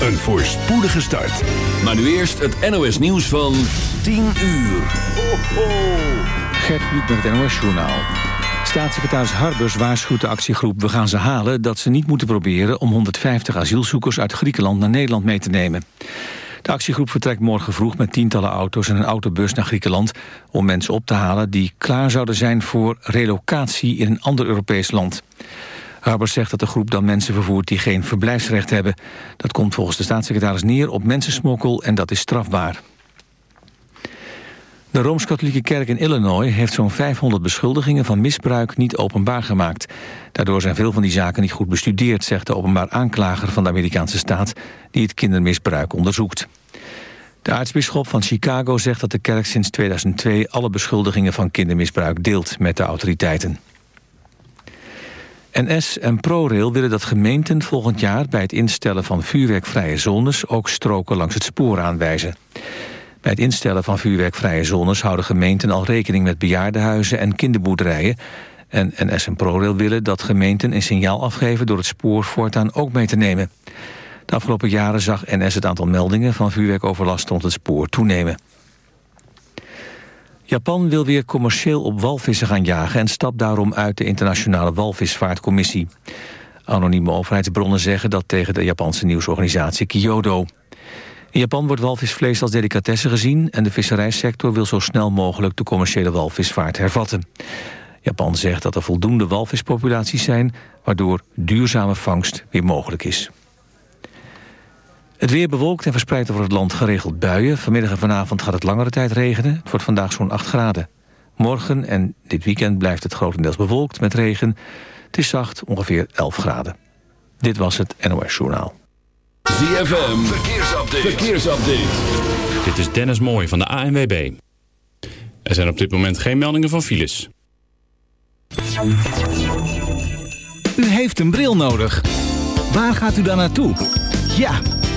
een voorspoedige start. Maar nu eerst het NOS nieuws van 10 uur. Ho, ho. Gert Kluk met het NOS Journaal. Staatssecretaris Harbers waarschuwt de actiegroep We gaan ze halen... dat ze niet moeten proberen om 150 asielzoekers uit Griekenland naar Nederland mee te nemen. De actiegroep vertrekt morgen vroeg met tientallen auto's en een autobus naar Griekenland... om mensen op te halen die klaar zouden zijn voor relocatie in een ander Europees land. Harbers zegt dat de groep dan mensen vervoert die geen verblijfsrecht hebben. Dat komt volgens de staatssecretaris neer op mensensmokkel en dat is strafbaar. De Rooms-Katholieke Kerk in Illinois heeft zo'n 500 beschuldigingen van misbruik niet openbaar gemaakt. Daardoor zijn veel van die zaken niet goed bestudeerd, zegt de openbaar aanklager van de Amerikaanse staat die het kindermisbruik onderzoekt. De aartsbisschop van Chicago zegt dat de kerk sinds 2002 alle beschuldigingen van kindermisbruik deelt met de autoriteiten. NS en ProRail willen dat gemeenten volgend jaar bij het instellen van vuurwerkvrije zones ook stroken langs het spoor aanwijzen. Bij het instellen van vuurwerkvrije zones houden gemeenten al rekening met bejaardenhuizen en kinderboerderijen. En NS en ProRail willen dat gemeenten een signaal afgeven door het spoor voortaan ook mee te nemen. De afgelopen jaren zag NS het aantal meldingen van vuurwerkoverlast rond het spoor toenemen. Japan wil weer commercieel op walvissen gaan jagen... en stapt daarom uit de internationale walvisvaartcommissie. Anonieme overheidsbronnen zeggen dat tegen de Japanse nieuwsorganisatie Kyodo. In Japan wordt walvisvlees als delicatesse gezien... en de visserijsector wil zo snel mogelijk de commerciële walvisvaart hervatten. Japan zegt dat er voldoende walvispopulaties zijn... waardoor duurzame vangst weer mogelijk is. Het weer bewolkt en verspreid over het land geregeld buien. Vanmiddag en vanavond gaat het langere tijd regenen. Het wordt vandaag zo'n 8 graden. Morgen en dit weekend blijft het grotendeels bewolkt met regen. Het is zacht, ongeveer 11 graden. Dit was het NOS Journaal. ZFM, verkeersupdate. verkeersupdate. Dit is Dennis Mooij van de ANWB. Er zijn op dit moment geen meldingen van files. U heeft een bril nodig. Waar gaat u dan naartoe? Ja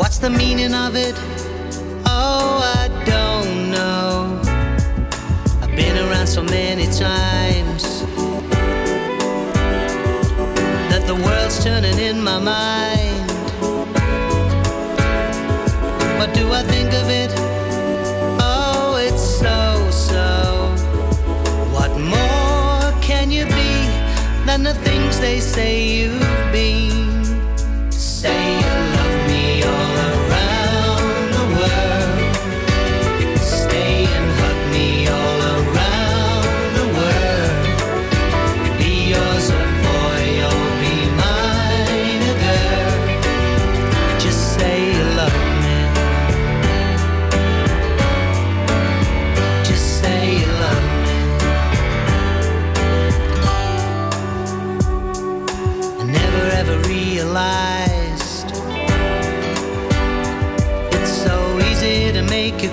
What's the meaning of it? Oh, I don't know. I've been around so many times that the world's turning in my mind. What do I think of it? Oh, it's so so. What more can you be than the things they say you've been?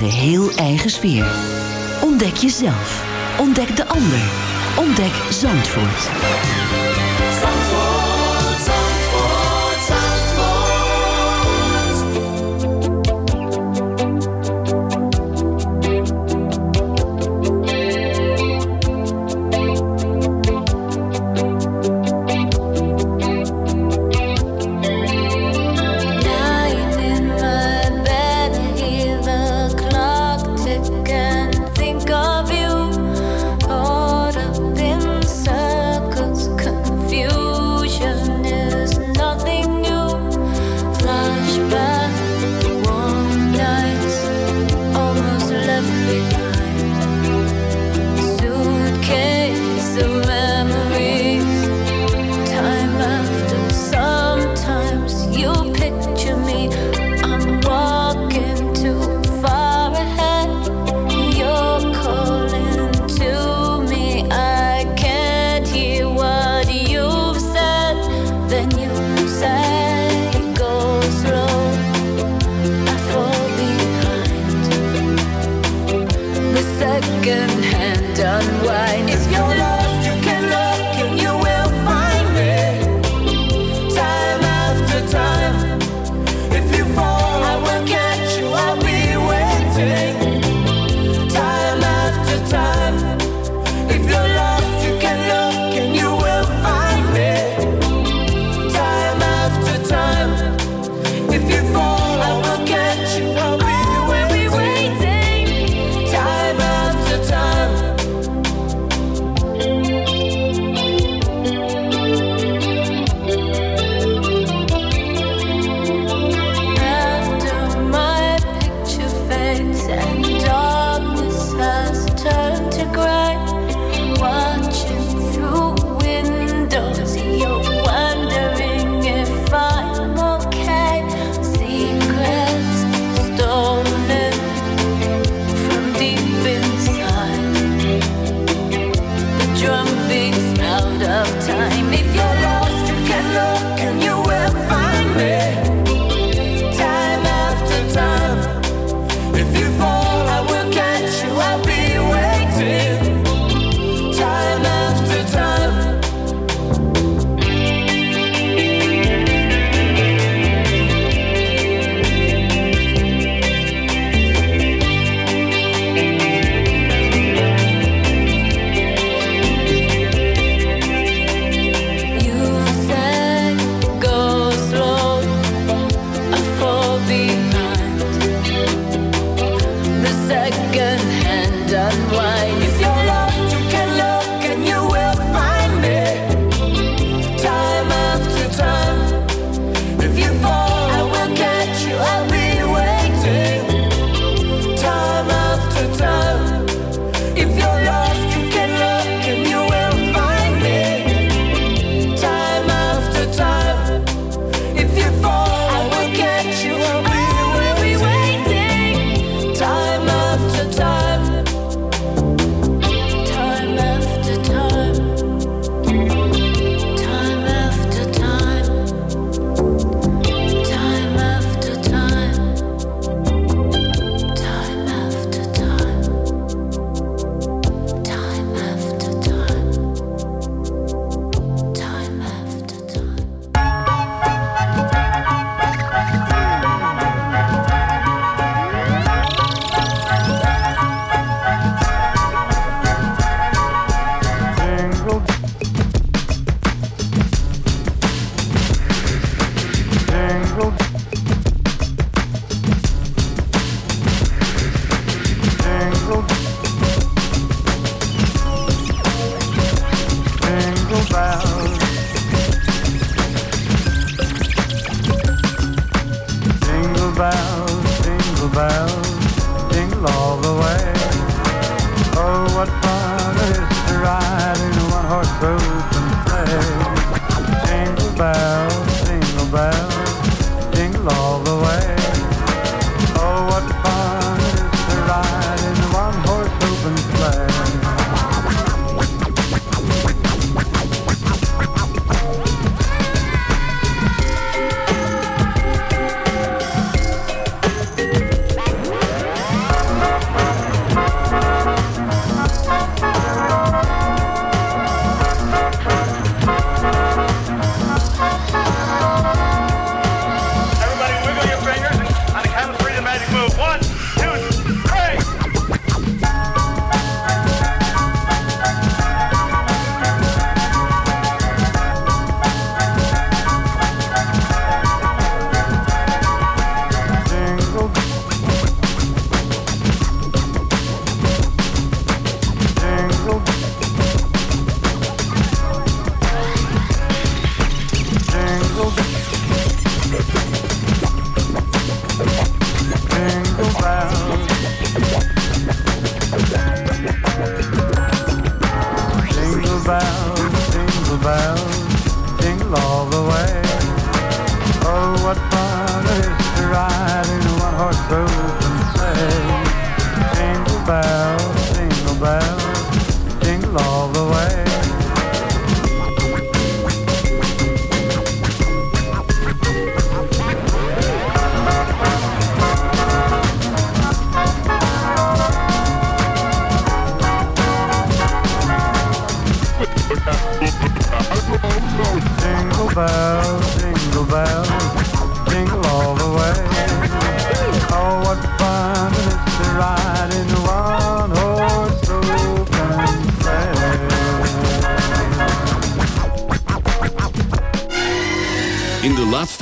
geheel eigen sfeer. Ontdek jezelf. Ontdek de ander. Ontdek Zandvoort.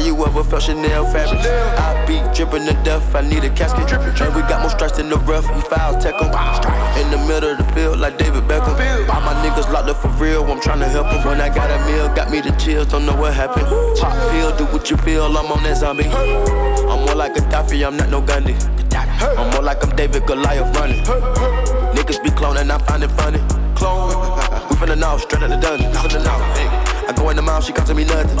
Have you ever felt Chanel fabric? I be dripping to death, I need a casket. And we got more strikes in the rough, we foul tech 'em. In the middle of the field, like David Beckham. All my niggas locked up for real, I'm tryna help 'em. When I got a meal, got me the chills, don't know what happened. Pop pill, do what you feel, I'm on that zombie. I'm more like Gaddafi, I'm not no Gandhi. I'm more like I'm David Goliath running. Niggas be cloning, I find it funny. Clone, we finna know, straight out the dungeon. Finna know. I go in the mouth, she costing me nothing.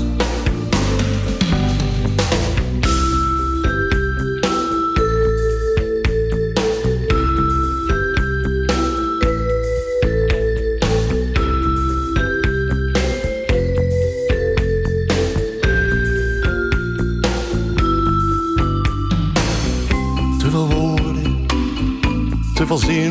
veel zinnen,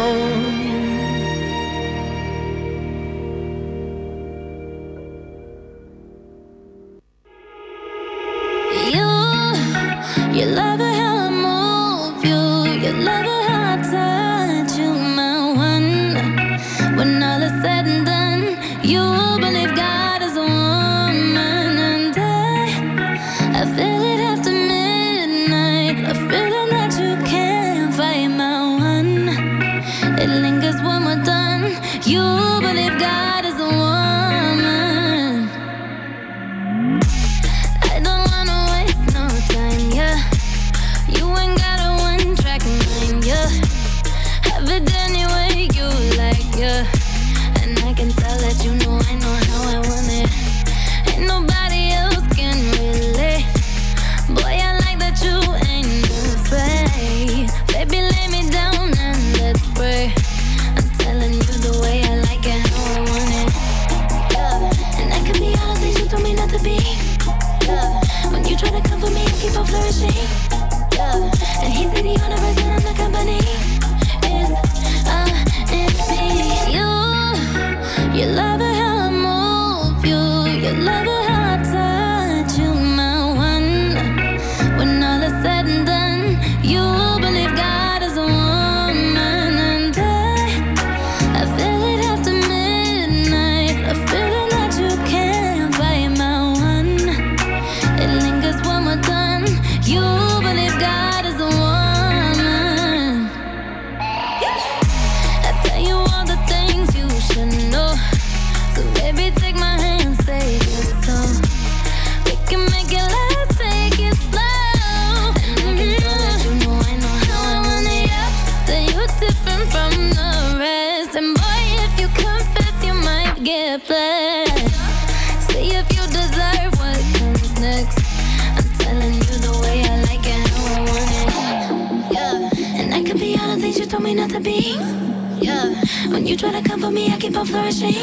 come for me, I keep on flourishing.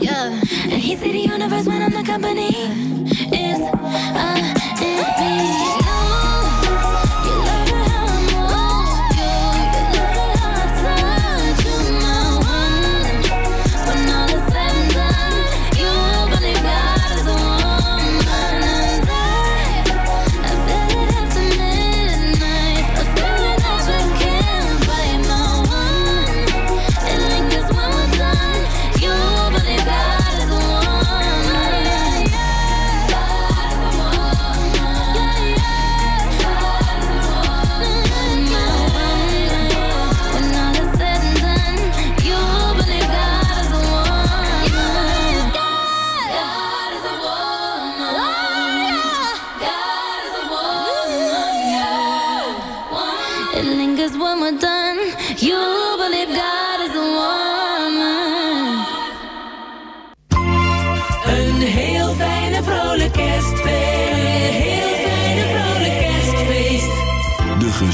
Yeah. And he said the universe when I'm the company.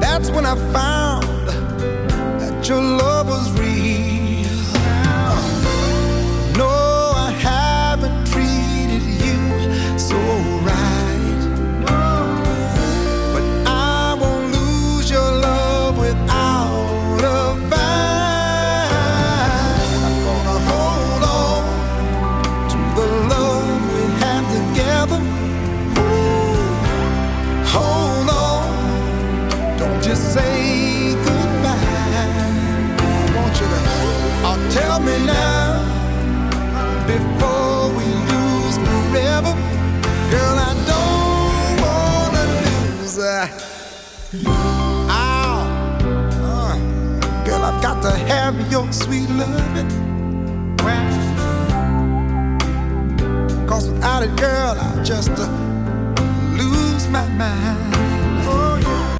That's when I found that your love sweet loving. Well, Cause without it, girl, I just uh, lose my mind. Oh, yeah.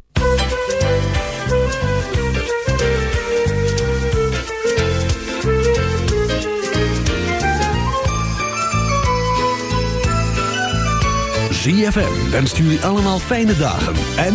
ZFM wenst jullie allemaal fijne dagen en